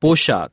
पोशाक।